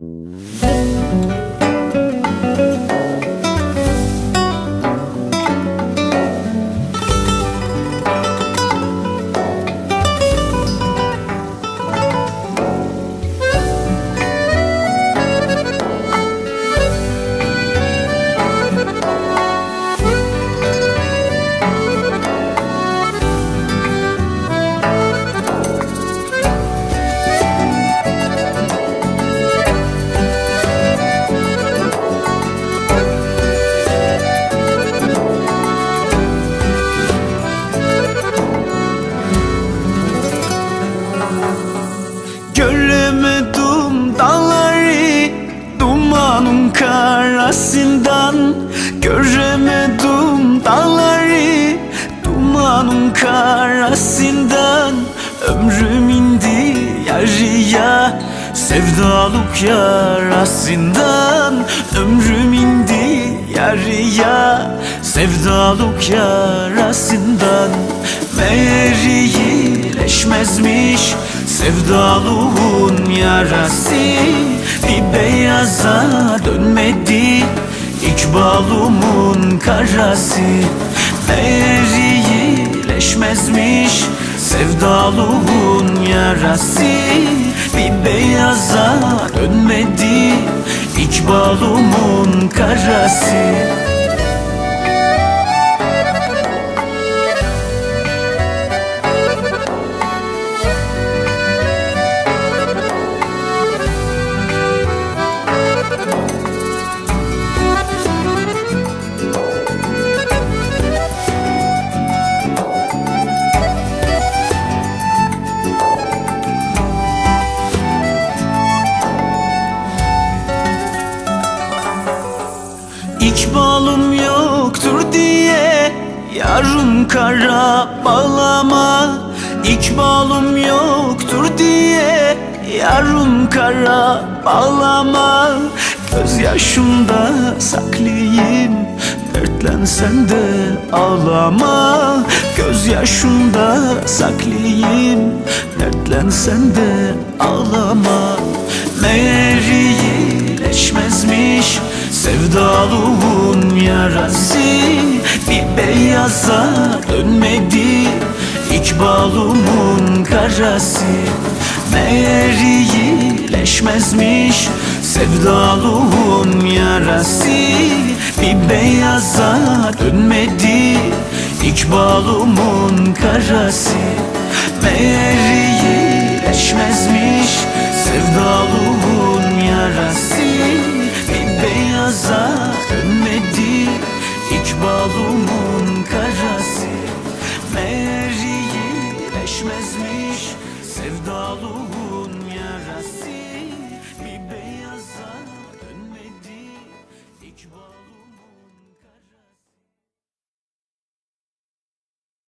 Göremedim Göremedim dağları Dumanın karasından Ömrüm indi yarıya. Sevdalık yarasından Ömrüm indi yarıya. Sevdalık yarasından Meğer iyileşmezmiş. Sevdalığın yarası Bir beyaza İkbalımın karası. İyileşmezmiş Sevdalığın yarası. Bir beyaza dönmedi İkbalımın karası İkbalım yoktur diye Yarım kara bağlama İkbalım yoktur diye Yarım kara bağlama Gözyaşımda saklayayım Dertlensen de ağlama. Gözyaşımda saklayayım Dertlensen de ağlama. Meğer iyileşmezmiş Sevdalığın yarası Bir beyaza dönmedi. İkbalımın karası Meğer iyileşmezmiş Sevdalığın yarası Bir beyaza dönmedi. İkbalımın karası Meğer iyileşmezmiş çizmiş sevdalığın yarası bir beyaza